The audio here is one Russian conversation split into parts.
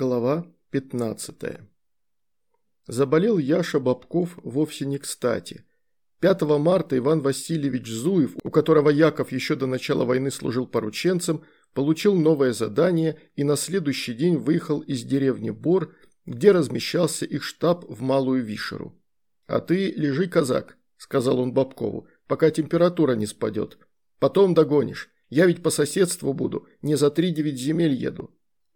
Глава 15. Заболел Яша Бабков вовсе не кстати. 5 марта Иван Васильевич Зуев, у которого Яков еще до начала войны служил порученцем, получил новое задание и на следующий день выехал из деревни Бор, где размещался их штаб в Малую Вишеру. «А ты лежи, казак», – сказал он Бабкову, – «пока температура не спадет. Потом догонишь. Я ведь по соседству буду, не за три-девять земель еду».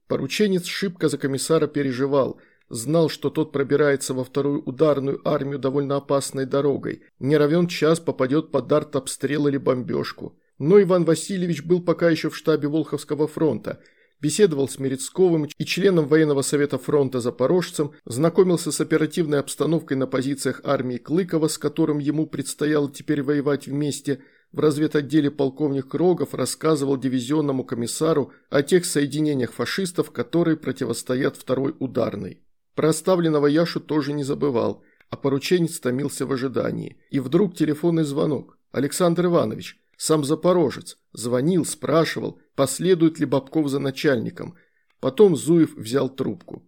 Порученец шибко за комиссара переживал, знал, что тот пробирается во вторую ударную армию довольно опасной дорогой, не равен час попадет под арт-обстрел или бомбежку. Но Иван Васильевич был пока еще в штабе Волховского фронта, беседовал с Мерецковым и членом военного совета фронта запорожцем, знакомился с оперативной обстановкой на позициях армии Клыкова, с которым ему предстояло теперь воевать вместе – в разведотделе полковник Рогов рассказывал дивизионному комиссару о тех соединениях фашистов, которые противостоят второй ударной. Про оставленного Яшу тоже не забывал, а порученец томился в ожидании. И вдруг телефонный звонок. Александр Иванович, сам запорожец, звонил, спрашивал, последует ли Бабков за начальником. Потом Зуев взял трубку.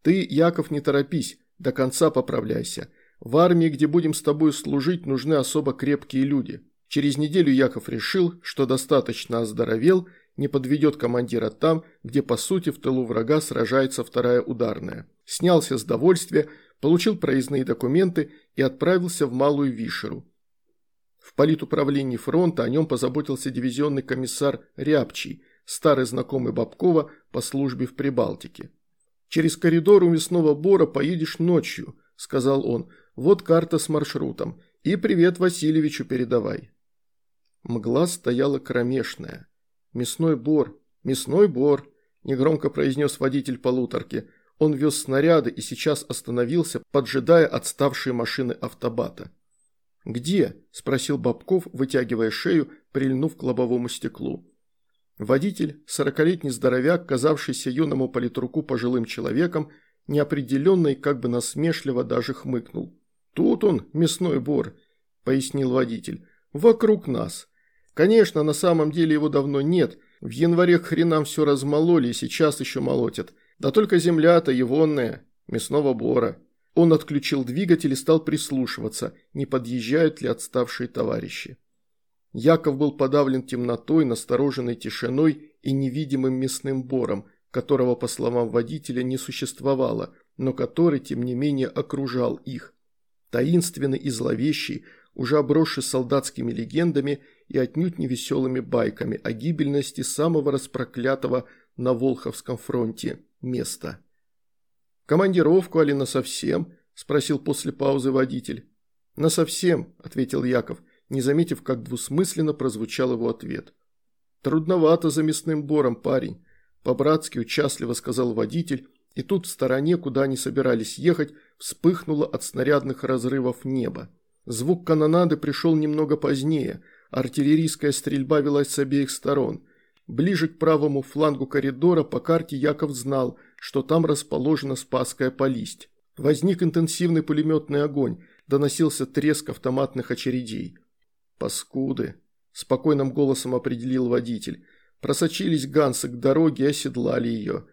«Ты, Яков, не торопись, до конца поправляйся. В армии, где будем с тобой служить, нужны особо крепкие люди. Через неделю Яков решил, что достаточно оздоровел, не подведет командира там, где по сути в тылу врага сражается вторая ударная. Снялся с довольствия, получил проездные документы и отправился в Малую Вишеру. В политуправлении фронта о нем позаботился дивизионный комиссар Рябчий, старый знакомый Бабкова по службе в Прибалтике. «Через коридор у мясного бора поедешь ночью», – сказал он. «Вот карта с маршрутом. И привет Васильевичу передавай». Мгла стояла кромешная. «Мясной бор, мясной бор», – негромко произнес водитель полуторки. Он вез снаряды и сейчас остановился, поджидая отставшие машины автобата. «Где?» – спросил Бабков, вытягивая шею, прильнув к лобовому стеклу. Водитель, сорокалетний здоровяк, казавшийся юному политруку пожилым человеком, неопределенно и как бы насмешливо даже хмыкнул. «Тут он, мясной бор», – пояснил водитель, – «вокруг нас. Конечно, на самом деле его давно нет. В январе к хренам все размололи и сейчас еще молотят. Да только земля-то егонная, мясного бора. Он отключил двигатель и стал прислушиваться, не подъезжают ли отставшие товарищи. Яков был подавлен темнотой, настороженной тишиной и невидимым мясным бором, которого, по словам водителя, не существовало, но который, тем не менее, окружал их. Таинственный и зловещий, уже обросший солдатскими легендами и отнюдь не веселыми байками о гибельности самого распроклятого на Волховском фронте места. «Командировку, али насовсем?» – спросил после паузы водитель. «Насовсем», – ответил Яков, не заметив, как двусмысленно прозвучал его ответ. «Трудновато за мясным бором, парень», – по-братски участливо сказал водитель, и тут в стороне, куда они собирались ехать, вспыхнуло от снарядных разрывов небо. Звук канонады пришел немного позднее, артиллерийская стрельба велась с обеих сторон. Ближе к правому флангу коридора по карте Яков знал, что там расположена Спасская полисть. Возник интенсивный пулеметный огонь, доносился треск автоматных очередей. «Паскуды», – спокойным голосом определил водитель. Просочились гансы к дороге и оседлали ее.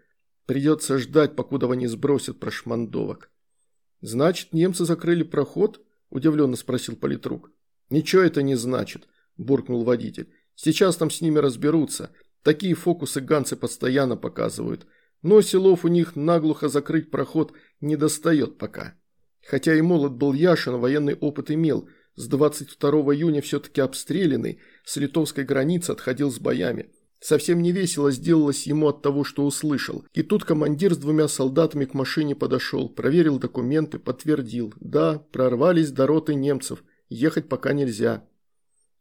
Придется ждать, покуда они сбросят прошмандовок. «Значит, немцы закрыли проход?» – удивленно спросил политрук. «Ничего это не значит», – буркнул водитель. «Сейчас там с ними разберутся. Такие фокусы ганцы постоянно показывают. Но селов у них наглухо закрыть проход не достает пока. Хотя и молод был Яшин, военный опыт имел. С 22 июня все-таки обстрелянный, с литовской границы отходил с боями. Совсем не весело сделалось ему от того, что услышал. И тут командир с двумя солдатами к машине подошел, проверил документы, подтвердил. Да, прорвались до роты немцев, ехать пока нельзя.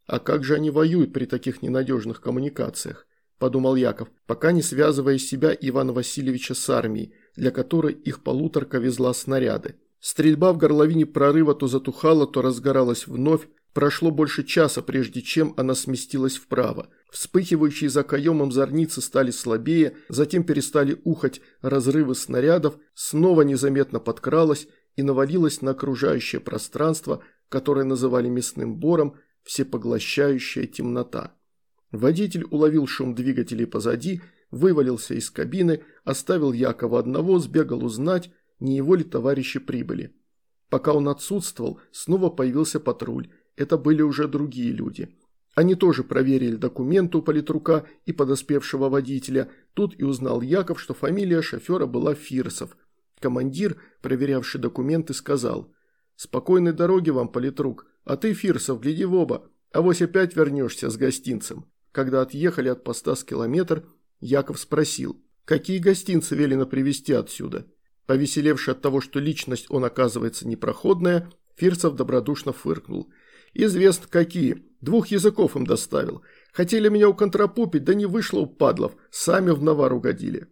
А как же они воюют при таких ненадежных коммуникациях? Подумал Яков, пока не связывая себя Ивана Васильевича с армией, для которой их полуторка везла снаряды. Стрельба в горловине прорыва то затухала, то разгоралась вновь, Прошло больше часа, прежде чем она сместилась вправо. Вспыхивающие за каемом зорницы стали слабее, затем перестали ухать разрывы снарядов, снова незаметно подкралась и навалилась на окружающее пространство, которое называли мясным бором, всепоглощающая темнота. Водитель уловил шум двигателей позади, вывалился из кабины, оставил Якова одного, сбегал узнать, не его ли товарищи прибыли. Пока он отсутствовал, снова появился патруль. Это были уже другие люди. Они тоже проверили документы у политрука и подоспевшего водителя. Тут и узнал Яков, что фамилия шофера была Фирсов. Командир, проверявший документы, сказал «Спокойной дороги вам, политрук, а ты, Фирсов, гляди в оба, а вось опять вернешься с гостинцем». Когда отъехали от поста с километр, Яков спросил «Какие гостинцы велено привезти отсюда?» Повеселевший от того, что личность он оказывается непроходная, Фирсов добродушно фыркнул. «Известно какие. Двух языков им доставил. Хотели меня уконтрапупить, да не вышло у падлов. Сами в навар угодили».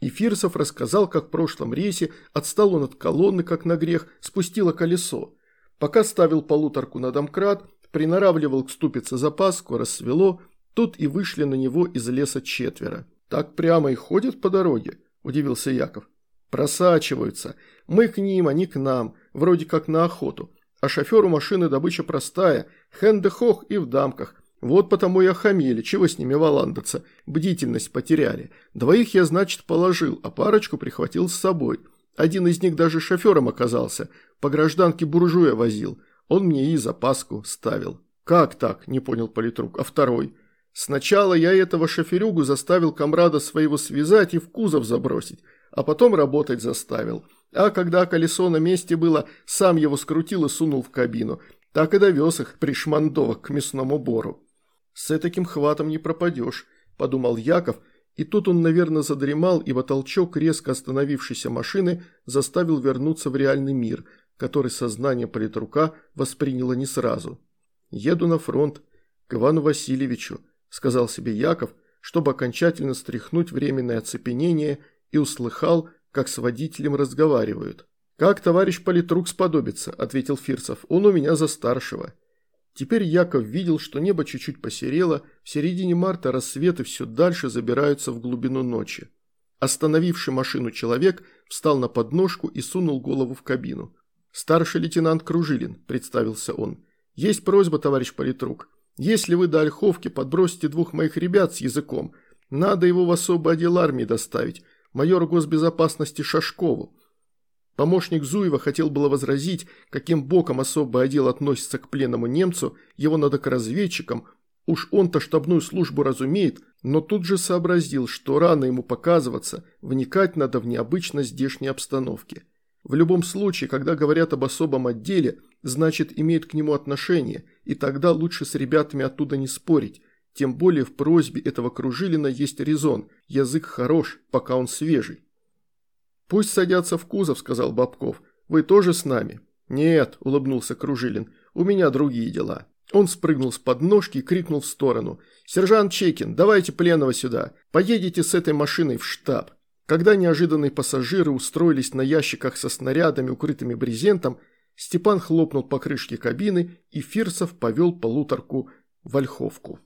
И Фирсов рассказал, как в прошлом рейсе отстал он от колонны, как на грех, спустило колесо. Пока ставил полуторку на домкрат, приноравливал к ступице запаску, рассвело, тут и вышли на него из леса четверо. «Так прямо и ходят по дороге?» – удивился Яков. Просачиваются. Мы к ним, они к нам. Вроде как на охоту. А шоферу машины добыча простая. Хэнде-хох и в дамках. Вот потому и охамели. Чего с ними валандаться? Бдительность потеряли. Двоих я, значит, положил, а парочку прихватил с собой. Один из них даже шофером оказался. По гражданке буржуя возил. Он мне и запаску ставил. «Как так?» – не понял политрук. «А второй?» «Сначала я этого шоферюгу заставил комрада своего связать и в кузов забросить а потом работать заставил. А когда колесо на месте было, сам его скрутил и сунул в кабину. Так и довез их, пришмандовок, к мясному бору. «С таким хватом не пропадешь», – подумал Яков, и тут он, наверное, задремал, ибо толчок резко остановившейся машины заставил вернуться в реальный мир, который сознание политрука восприняло не сразу. «Еду на фронт, к Ивану Васильевичу», – сказал себе Яков, чтобы окончательно стряхнуть временное оцепенение и услыхал, как с водителем разговаривают. «Как товарищ политрук сподобится», – ответил Фирсов, – «он у меня за старшего». Теперь Яков видел, что небо чуть-чуть посерело, в середине марта рассветы все дальше забираются в глубину ночи. Остановивший машину человек встал на подножку и сунул голову в кабину. «Старший лейтенант Кружилин», – представился он. «Есть просьба, товарищ политрук. Если вы до Ольховки подбросите двух моих ребят с языком, надо его в особый отдел армии доставить майору госбезопасности Шашкову. Помощник Зуева хотел было возразить, каким боком особый отдел относится к пленному немцу, его надо к разведчикам, уж он-то штабную службу разумеет, но тут же сообразил, что рано ему показываться, вникать надо в необычность здешней обстановки. В любом случае, когда говорят об особом отделе, значит имеют к нему отношение, и тогда лучше с ребятами оттуда не спорить, тем более в просьбе этого Кружилина есть резон, язык хорош, пока он свежий. «Пусть садятся в кузов», – сказал Бабков. «Вы тоже с нами?» «Нет», – улыбнулся Кружилин, – «у меня другие дела». Он спрыгнул с подножки и крикнул в сторону. «Сержант Чекин, давайте пленного сюда. Поедете с этой машиной в штаб». Когда неожиданные пассажиры устроились на ящиках со снарядами, укрытыми брезентом, Степан хлопнул по крышке кабины, и Фирсов повел полуторку в Ольховку.